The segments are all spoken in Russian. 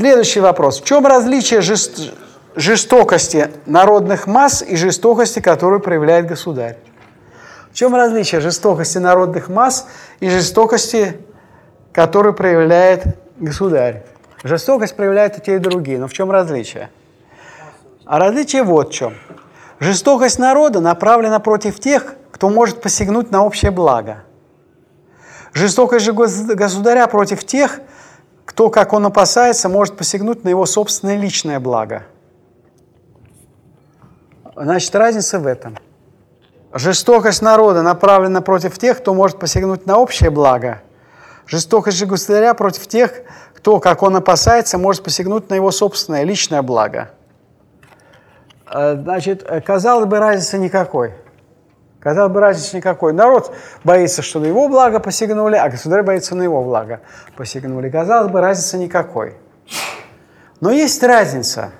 Следующий вопрос. В чем различие жест... жестокости народных масс и жестокости, которую проявляет государь? В чем различие жестокости народных масс и жестокости, которую проявляет государь? Жестокость проявляют и те, и другие, но в чем различие? А различие вот в чем. Жестокость народа направлена против тех, кто может посягнуть на общее благо. Жестокость же государя против тех, кто, как он опасается, может посягнуть на его собственное личное благо. Значит, разница в этом. Жестокость народа направлена против тех, кто может посягнуть на общее благо. Жестокость же государя против тех, кто, как он опасается, может посягнуть на его собственное личное благо. Э, значит, казалось бы, разницы никакой. Казалось бы, разницы никакой. Народ боится, что на его благо посягнули, а государь боится на его благо посягнули. Казалось бы, разницы никакой. Но есть разница,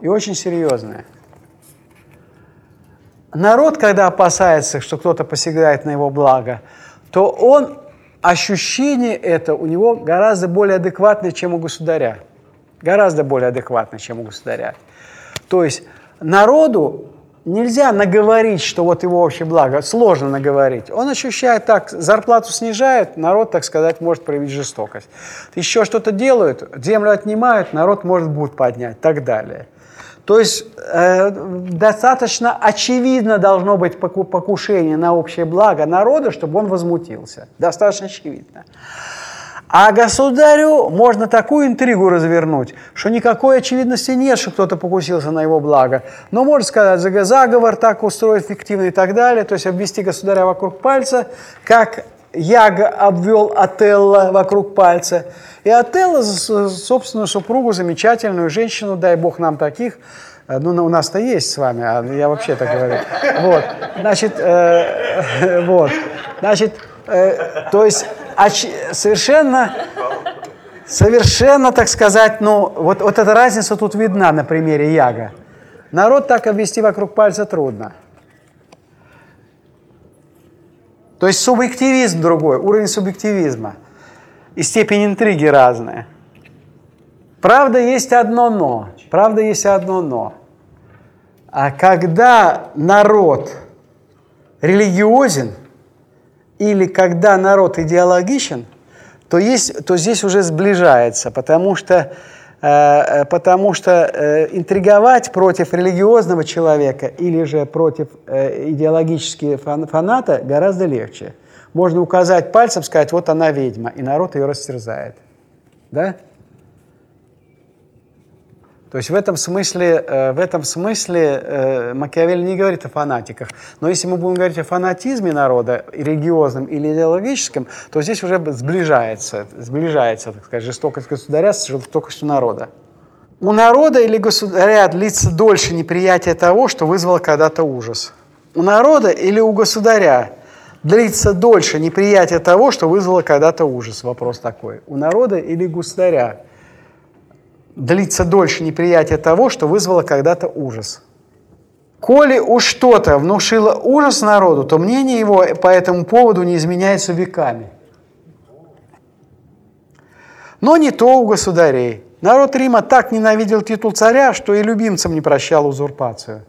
и очень серьезная. Народ, когда опасается, что кто-то посягает на его благо, то он, ощущение это у него гораздо более адекватное, чем у государя. Гораздо более адекватное, чем у государя. То есть народу нельзя наговорить, что вот его общее благо, сложно наговорить. Он ощущает так, зарплату снижают, народ, так сказать, может проявить жестокость. Еще что-то делают, землю отнимают, народ может бунт поднять, так далее. То есть э, достаточно очевидно должно быть покушение на общее благо народа, чтобы он возмутился. Достаточно очевидно. А государю можно такую интригу развернуть, что никакой очевидности нет, что кто-то покусился на его благо. Но можно сказать, заговор так устроить фиктивный и так далее, то есть обвести государя вокруг пальца, как Яга обвел Отелло вокруг пальца. И Отелло, собственную супругу, замечательную женщину, дай бог нам таких, э, ну, у нас-то есть с вами, а я вообще так говорю. Вот, значит, э, вот, значит, э, то есть совершенно, совершенно, так сказать, ну, вот, вот эта разница тут видна на примере Яга. Народ так обвести вокруг пальца трудно. То есть субъективизм другой, уровень субъективизма. И степень интриги разная. Правда, есть одно но. Правда, есть одно но. А когда народ религиозен – или когда народ идеологичен, то, есть, то здесь уже сближается, потому что, э, э, потому что э, интриговать против религиозного человека или же против идеологического фан, фаната гораздо легче. Можно указать пальцем, сказать, вот она ведьма, и народ ее растерзает. Да? То есть в этом смысле, э, в этом смысле э, Макиавелли не говорит о фанатиках. Но если мы будем говорить о фанатизме народа, религиозном или идеологическом, то здесь уже сближается, сближается, так сказать, жестокость государя с жестокостью народа. У народа или государя длится дольше неприятие того, что вызвало когда-то ужас. У народа или у государя длится дольше неприятие того, что вызвало когда-то ужас. Вопрос такой. У народа или государя длится дольше неприятие того, что вызвало когда-то ужас. Коли уж что-то внушило ужас народу, то мнение его по этому поводу не изменяется веками. Но не то у государей. Народ Рима так ненавидел титул царя, что и любимцам не прощал узурпацию.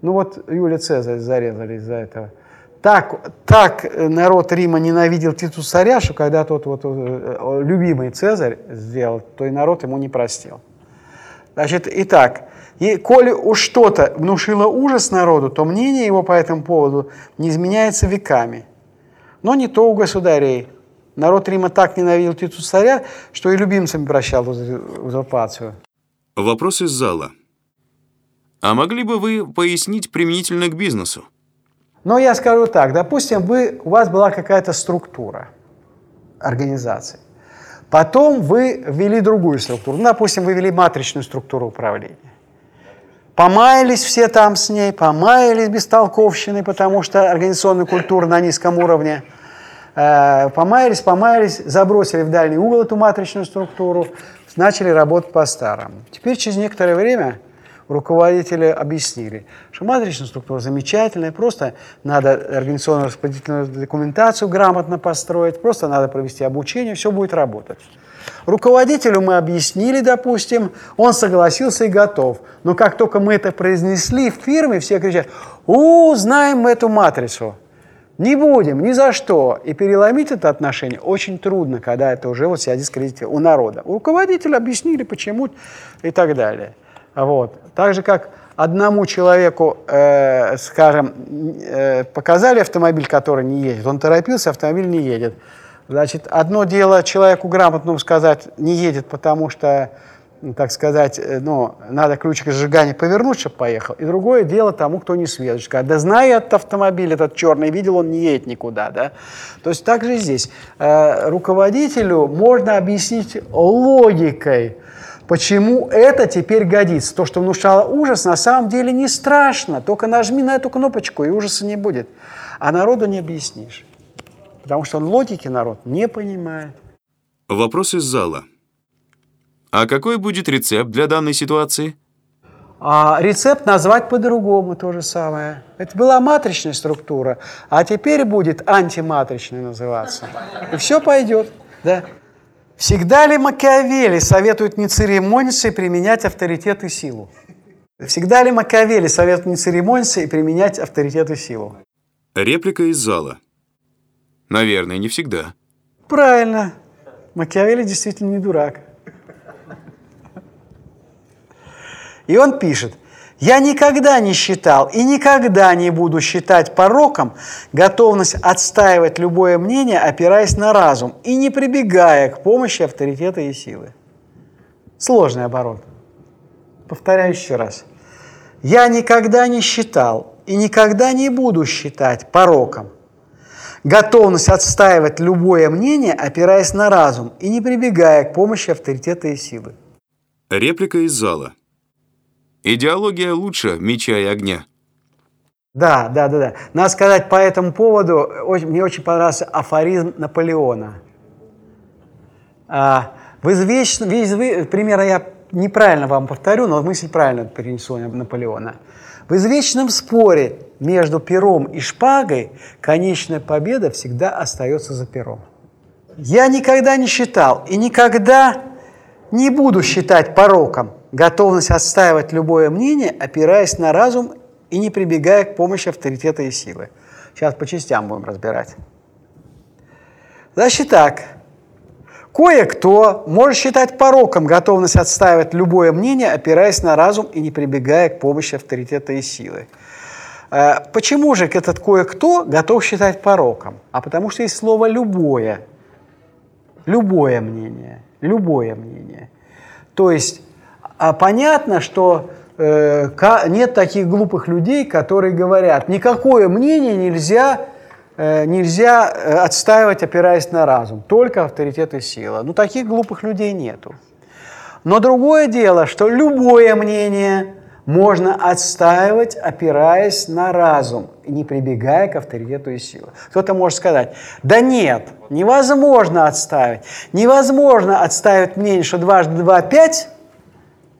Ну вот Юлия Цезарь зарезали из-за этого – так, так народ Рима ненавидел титул царя, что когда тот вот, э, любимый Цезарь сделал, то и народ ему не простил. Значит, итак, и коли уж что-то внушило ужас народу, то мнение его по этому поводу не изменяется веками. Но не то у государей. Народ Рима так ненавидел титул царя, что и любимцам прощал узурпацию. Вопрос из зала. А могли бы вы пояснить применительно к бизнесу? Но я скажу так, допустим, вы, у вас была какая-то структура организации. Потом вы ввели другую структуру. Ну, допустим, вы ввели матричную структуру управления. Помаялись все там с ней, помаялись бестолковщиной, потому что организационная культура на низком уровне. Э, помаялись, помаялись, забросили в дальний угол эту матричную структуру, начали работать по-старому. Теперь через некоторое время руководители объяснили, что матричная структура замечательная, просто надо организационно-распределительную документацию грамотно построить, просто надо провести обучение, все будет работать. Руководителю мы объяснили, допустим, он согласился и готов. Но как только мы это произнесли в фирме, все кричат, у, знаем мы эту матрицу. Не будем, ни за что. И переломить это отношение очень трудно, когда это уже вот себя дискредитирует у народа. У руководителя объяснили, почему и так далее. Вот. Так же, как одному человеку, э, скажем, э, показали автомобиль, который не едет, он торопился, автомобиль не едет. Значит, одно дело человеку грамотному сказать, не едет, потому что, ну, так сказать, э, ну, надо ключик зажигания повернуть, чтобы поехал. И другое дело тому, кто не сведущ. Сказать, да знаю этот автомобиль, этот черный, видел, он не едет никуда. Да? То есть так же здесь. Э, руководителю можно объяснить логикой, Почему это теперь годится? То, что внушало ужас, на самом деле не страшно. Только нажми на эту кнопочку, и ужаса не будет. А народу не объяснишь. Потому что логики народ не понимает. Вопрос из зала. А какой будет рецепт для данной ситуации? А рецепт назвать по-другому то же самое. Это была матричная структура, а теперь будет антиматричная называться. И все пойдет. Да. Всегда ли Макиавелли советует не церемониться и применять авторитет и силу? Всегда ли Макиавелли советует не церемониться и применять авторитет и силу? Реплика из зала. Наверное, не всегда. Правильно. Макиавелли действительно не дурак. И он пишет, я никогда не считал и никогда не буду считать пороком готовность отстаивать любое мнение, опираясь на разум и не прибегая к помощи авторитета и силы. Сложный оборот. Повторяю еще раз. Я никогда не считал и никогда не буду считать пороком готовность отстаивать любое мнение, опираясь на разум и не прибегая к помощи авторитета и силы. Реплика из зала. Идеология лучше меча и огня. Да, да, да, да. Надо сказать по этому поводу, мне очень понравился афоризм Наполеона. А, в извечном, пример я неправильно вам повторю, но мысль правильно перенесу Наполеона. В извечном споре между пером и шпагой конечная победа всегда остается за пером. Я никогда не считал и никогда не буду считать пороком готовность отстаивать любое мнение, опираясь на разум и не прибегая к помощи авторитета и силы. Сейчас по частям будем разбирать. Значит так, кое-кто может считать пороком готовность отстаивать любое мнение, опираясь на разум и не прибегая к помощи авторитета и силы. Э, почему же этот кое-кто готов считать пороком? А потому что есть слово «любое». Любое мнение. Любое мнение. То есть а понятно, что э, нет таких глупых людей, которые говорят, никакое мнение нельзя, э, нельзя э, отстаивать, опираясь на разум, только авторитет и сила. Ну, таких глупых людей нету. Но другое дело, что любое мнение можно отстаивать, опираясь на разум, не прибегая к авторитету и силе. Кто-то может сказать, да нет, невозможно отставить. Невозможно отставить мнение, что дважды два – пять,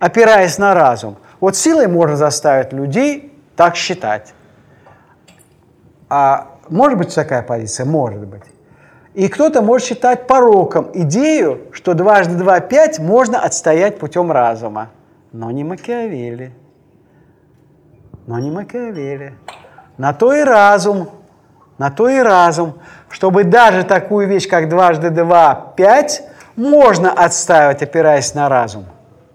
опираясь на разум. Вот силой можно заставить людей так считать. А может быть такая позиция? Может быть. И кто-то может считать пороком идею, что дважды два – пять можно отстоять путем разума. Но не Макиавелли но не Макиавелли. На то и разум, на то и разум, чтобы даже такую вещь, как дважды два, пять, можно отстаивать, опираясь на разум.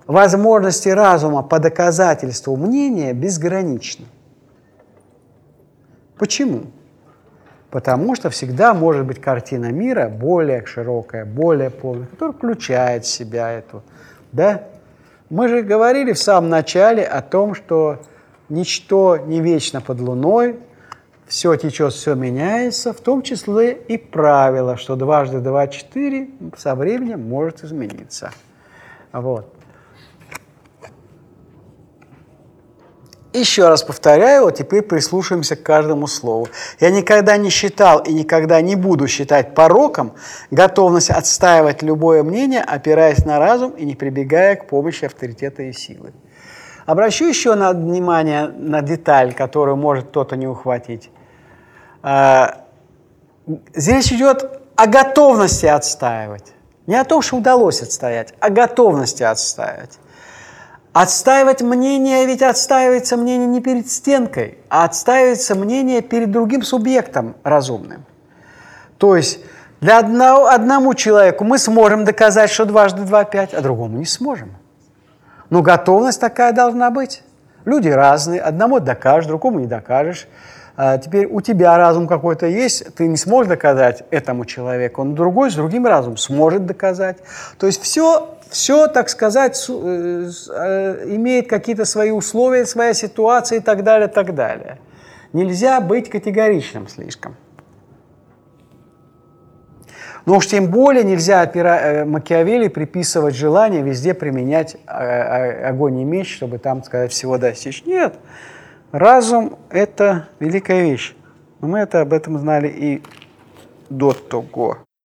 Возможности разума по доказательству мнения безграничны. Почему? Потому что всегда может быть картина мира более широкая, более полная, которая включает в себя эту. Да? Мы же говорили в самом начале о том, что ничто не вечно под луной, все течет, все меняется, в том числе и правило, что дважды два – четыре со временем может измениться. Вот. Еще раз повторяю, вот теперь прислушаемся к каждому слову. Я никогда не считал и никогда не буду считать пороком готовность отстаивать любое мнение, опираясь на разум и не прибегая к помощи авторитета и силы. Обращу еще на внимание на деталь, которую может кто-то не ухватить. А, здесь идет о готовности отстаивать. Не о том, что удалось отстоять, а о готовности отстаивать. Отстаивать мнение, ведь отстаивается мнение не перед стенкой, а отстаивается мнение перед другим субъектом разумным. То есть для одного, одному человеку мы сможем доказать, что дважды два – пять, а другому не сможем. Но готовность такая должна быть. Люди разные, одному докажешь, другому не докажешь. А теперь у тебя разум какой-то есть, ты не сможешь доказать этому человеку, он другой с другим разумом сможет доказать. То есть все, все так сказать, э, э, имеет какие-то свои условия, своя ситуация и так далее, так далее. Нельзя быть категоричным слишком. Но уж тем более нельзя опира... Э, Макиавелли приписывать желание везде применять э, огонь и меч, чтобы там, сказать, всего достичь. Нет, разум – это великая вещь. Но мы это об этом знали и до того.